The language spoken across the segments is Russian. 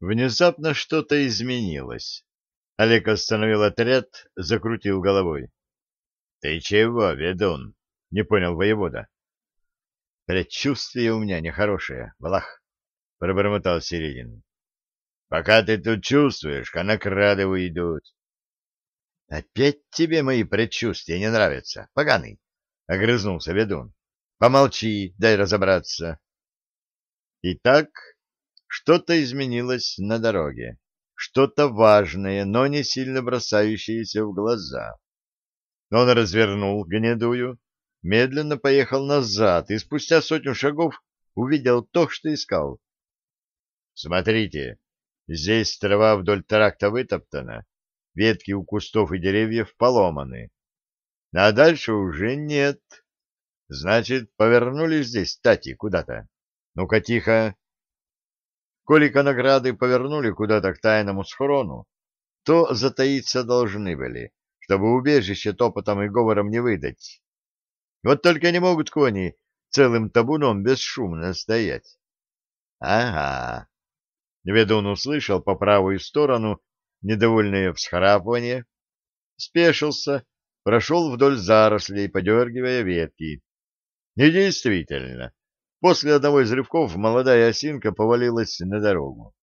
Внезапно что-то изменилось. Олег остановил отряд, закрутил головой. — Ты чего, ведун? — не понял воевода. — Предчувствие у меня нехорошее, Валах, — пробормотал Середин. — Пока ты тут чувствуешь, конокрады уйдут. — Опять тебе мои предчувствия не нравятся, поганый, — огрызнулся ведун. — Помолчи, дай разобраться. Итак, что-то изменилось на дороге, что-то важное, но не сильно бросающееся в глаза. Он развернул гнедую, медленно поехал назад и спустя сотню шагов увидел то, что искал. Смотрите, здесь трава вдоль тракта вытоптана, ветки у кустов и деревьев поломаны. А дальше уже нет. Значит, повернули здесь тати куда-то. Ну-ка, тихо. Коли конограды повернули куда-то к тайному схрону, то затаиться должны были, чтобы убежище топотом и говором не выдать. Вот только не могут кони целым табуном бесшумно стоять. Ага. Ведун услышал по правую сторону недовольное всхрапывание, спешился, прошел вдоль зарослей, подергивая ветки. И действительно, После одного из рывков молодая осинка повалилась на дорогу.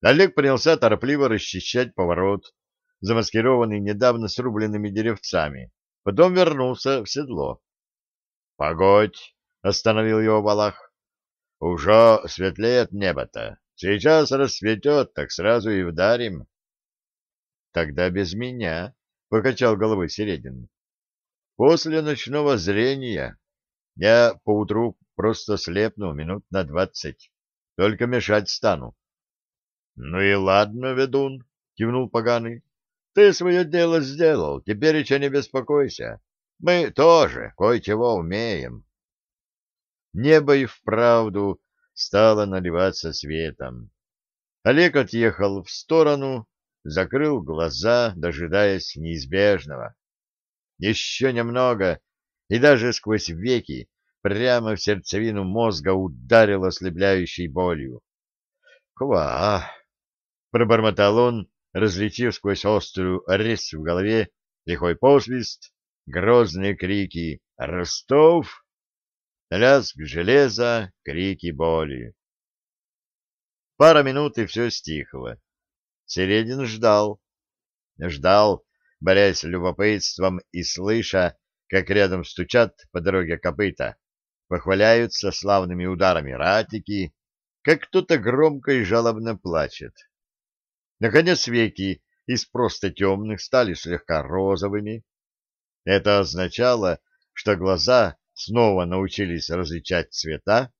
Олег принялся торопливо расчищать поворот, замаскированный недавно срубленными деревцами. Потом вернулся в седло. — Погодь! — остановил его Балах. — Уже светлеет небо-то. Сейчас рассветет, так сразу и вдарим. — Тогда без меня, — покачал головой Середин. — После ночного зрения я поутру Просто слепну минут на двадцать. Только мешать стану. — Ну и ладно, ведун, — кивнул поганый. — Ты свое дело сделал, теперь еще не беспокойся. Мы тоже кое-чего умеем. Небо и вправду стало наливаться светом. Олег отъехал в сторону, закрыл глаза, дожидаясь неизбежного. Еще немного, и даже сквозь веки прямо в сердцевину мозга ударил ослепляющей болью. «Ква!» — пробормотал он, разлетев сквозь острую резь в голове лихой посвист, грозные крики «Ростов!» лязг железа, крики боли. Пара минут, и все стихло. Середин ждал. Ждал, борясь с любопытством и слыша, как рядом стучат по дороге копыта похваляются славными ударами ратики, как кто-то громко и жалобно плачет. Наконец веки из просто темных стали слегка розовыми. Это означало, что глаза снова научились различать цвета,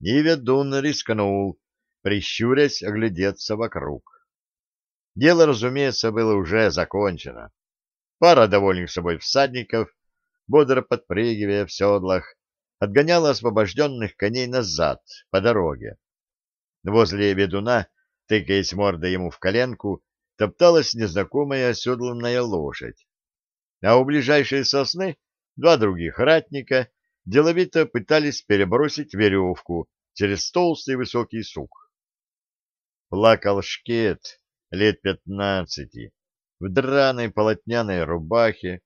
и ведун рискнул, прищурясь, оглядеться вокруг. Дело, разумеется, было уже закончено. Пара довольных собой всадников, бодро подпрыгивая в седлах, отгоняла освобожденных коней назад, по дороге. Возле ведуна, тыкаясь мордой ему в коленку, топталась незнакомая оседланная лошадь. А у ближайшей сосны два других ратника деловито пытались перебросить веревку через толстый высокий сук. Плакал шкет лет пятнадцати, в драной полотняной рубахе,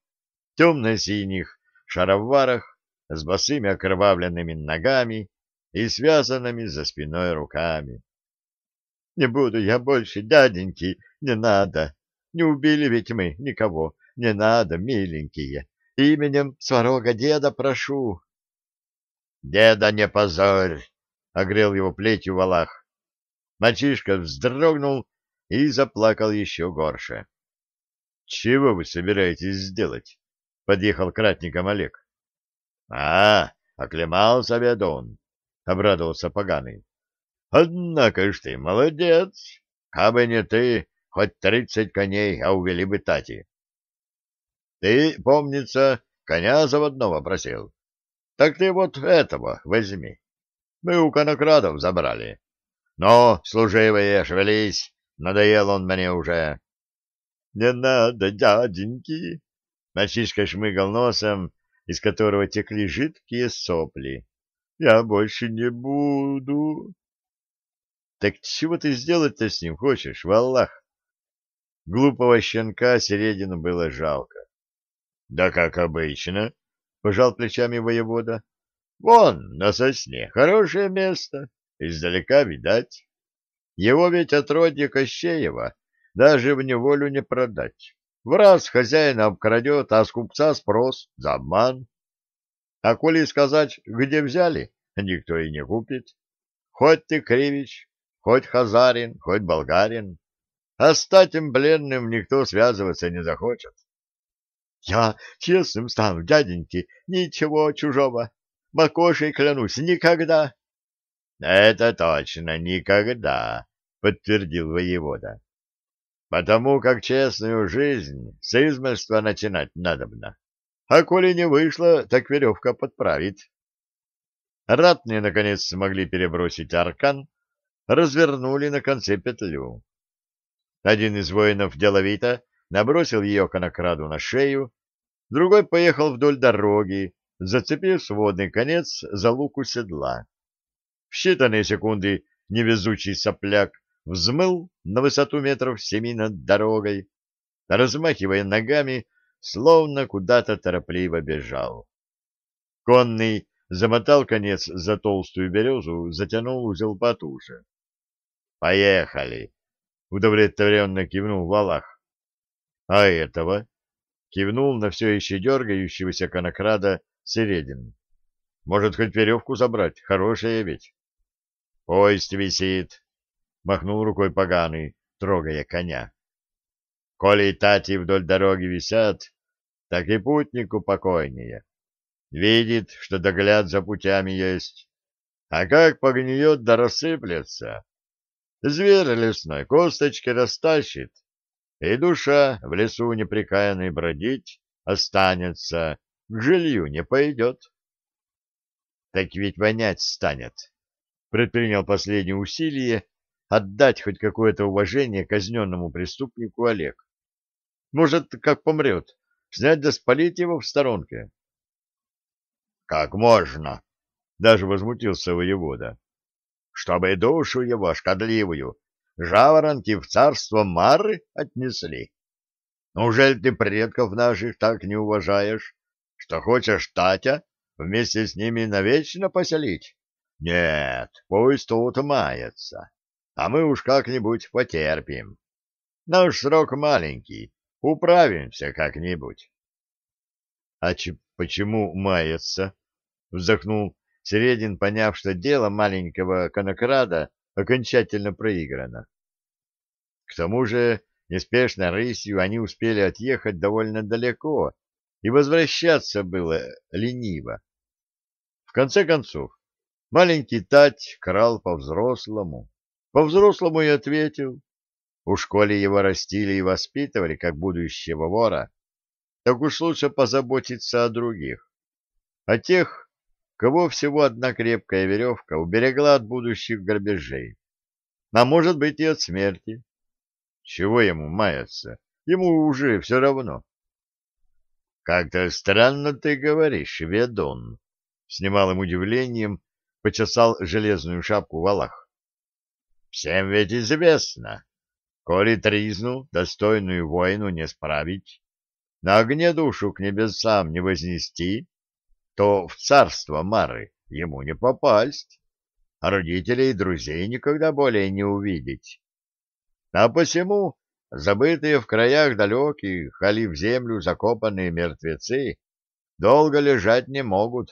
темно-синих шароварах с босыми окровавленными ногами и связанными за спиной руками. — Не буду я больше, дяденьки, не надо. Не убили ведь мы никого. Не надо, миленькие. Именем сварога деда прошу. — Деда не позорь! — огрел его плетью Валах. Мальчишка вздрогнул и заплакал еще горше. — Чего вы собираетесь сделать? — подъехал к ратникам Олег. — А, оклемался ведун, — обрадовался поганый. — Однако ж ты молодец. Кабы не ты, хоть тридцать коней, а увели бы тати. Ты, помнится, коня заводного просил. Так ты вот этого возьми. Мы у конокрадов забрали. Но, служивые, шевелись, надоел он мне уже. — Не надо, дяденьки! Мальчишка шмыгал носом из которого текли жидкие сопли. «Я больше не буду!» Так чего ты сделать-то с ним хочешь, валлах? Глупого щенка Середину было жалко. — Да как обычно, — пожал плечами воевода. — Вон, на сосне, хорошее место, издалека видать. Его ведь отродье Кощеева даже в неволю не продать. В раз хозяина обкрадет, а с купца спрос за обман. А коли сказать, где взяли, никто и не купит. Хоть ты Кривич, хоть Хазарин, хоть Болгарин. А с татем бленным никто связываться не захочет. Я честным стану, дяденьки, ничего чужого. Макошей клянусь, никогда. — Это точно никогда, — подтвердил воевода. — Потому как честную жизнь с измольства начинать надобно. А коли не вышло, так веревка подправит. Ратные, наконец, смогли перебросить аркан, развернули на конце петлю. Один из воинов деловито набросил ее конокраду на шею, другой поехал вдоль дороги, зацепив сводный конец за луку седла. В считанные секунды невезучий сопляк взмыл на высоту метров семи над дорогой, размахивая ногами, словно куда-то торопливо бежал. Конный замотал конец за толстую березу, затянул узел потуже. «Поехали!» удовлетворенно кивнул Валах. А этого? Кивнул на все еще дергающегося конокрада Середин. Может, хоть веревку забрать? Хорошая ведь. Поезд висит, махнул рукой поганый, трогая коня. Коли тати вдоль дороги висят, так и путнику покойнее. Видит, что догляд за путями есть. А как погниет да рассыплется, Зверь лесной косточки растащит, и душа в лесу непрекаянной бродить останется, к жилью не пойдет. Так ведь вонять станет. Предпринял последнее усилие отдать хоть какое-то уважение казненному преступнику Олег. Может, как помрет, снять да спалить его в сторонке. — Как можно? — даже возмутился воевода чтобы душу его шкодливую жаворонки в царство Мары отнесли. Неужели ты предков наших так не уважаешь, что хочешь Татя вместе с ними навечно поселить? Нет, пусть тут мается, а мы уж как-нибудь потерпим. Наш срок маленький, управимся как-нибудь. — А почему мается? — вздохнул Середин, поняв, что дело маленького конокрада окончательно проиграно. К тому же неспешно рысью они успели отъехать довольно далеко, и возвращаться было лениво. В конце концов, маленький Тать крал по-взрослому. По-взрослому и ответил. У школе его растили и воспитывали, как будущего вора. Так уж лучше позаботиться о других. О тех, кого всего одна крепкая веревка уберегла от будущих грабежей, а может быть и от смерти. Чего ему маяться? Ему уже все равно. — Как-то странно ты говоришь, ведун, — с немалым удивлением почесал железную шапку Валах. — Всем ведь известно, коли тризну, достойную войну не справить, на огне душу к небесам не вознести, то в царство Мары ему не попасть, а родителей и друзей никогда более не увидеть. А посему забытые в краях далеких, али в землю закопанные мертвецы долго лежать не могут.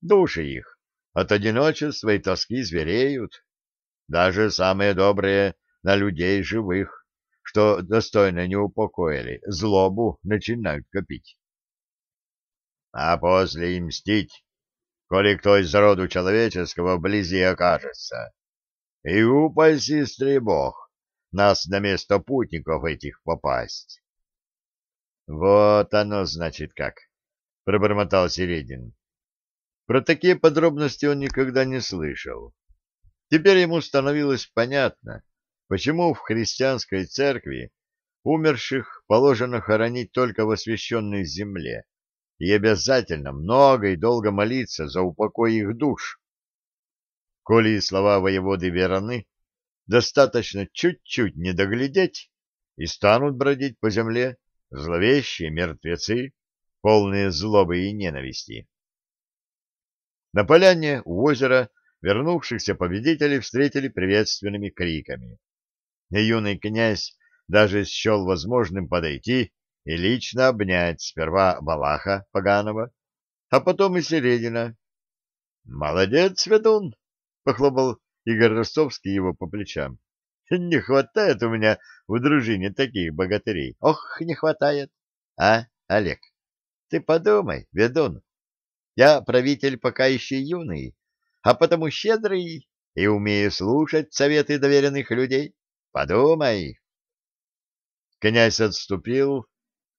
Души их от одиночества и тоски звереют, даже самые добрые на людей живых, что достойно не упокоили, злобу начинают копить а после и мстить, коли кто из роду человеческого вблизи окажется. И упаси, бог, нас на место путников этих попасть. — Вот оно, значит, как, — пробормотал Середин. Про такие подробности он никогда не слышал. Теперь ему становилось понятно, почему в христианской церкви умерших положено хоронить только в освященной земле, и обязательно много и долго молиться за упокой их душ. Коли слова воеводы верны, достаточно чуть-чуть не доглядеть, и станут бродить по земле зловещие мертвецы, полные злобы и ненависти. На поляне у озера вернувшихся победителей встретили приветственными криками. Юный князь даже счел возможным подойти и лично обнять сперва Балаха Поганова, а потом и Середина. — Молодец, ведун! — похлопал Игорь Ростовский его по плечам. — Не хватает у меня в дружине таких богатырей. Ох, не хватает. А, Олег, ты подумай, ведун. Я правитель пока еще юный, а потому щедрый и умею слушать советы доверенных людей. Подумай. Князь отступил,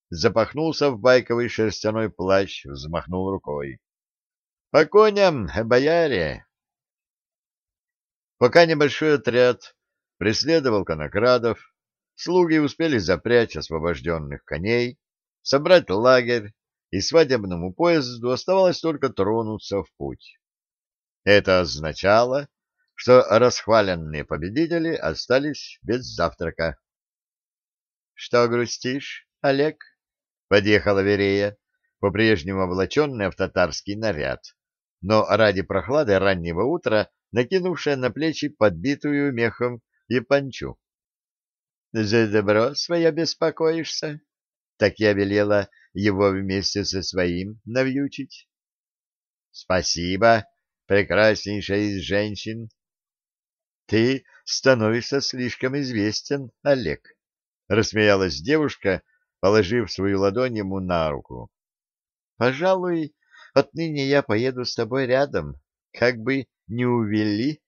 запахнулся в байковый шерстяной плащ, взмахнул рукой. — По коням, бояре! Пока небольшой отряд преследовал конокрадов, слуги успели запрячь освобожденных коней, собрать лагерь, и свадебному поезду оставалось только тронуться в путь. Это означало, что расхваленные победители остались без завтрака. — Что грустишь, Олег? — подъехала Верея, по-прежнему облаченная в татарский наряд, но ради прохлады раннего утра накинувшая на плечи подбитую мехом япончу. — За добро свое беспокоишься? Так я велела его вместе со своим навьючить. — Спасибо, прекраснейшая из женщин. — Ты становишься слишком известен, Олег, — рассмеялась девушка, положив свою ладонь ему на руку. — Пожалуй, отныне я поеду с тобой рядом, как бы не увели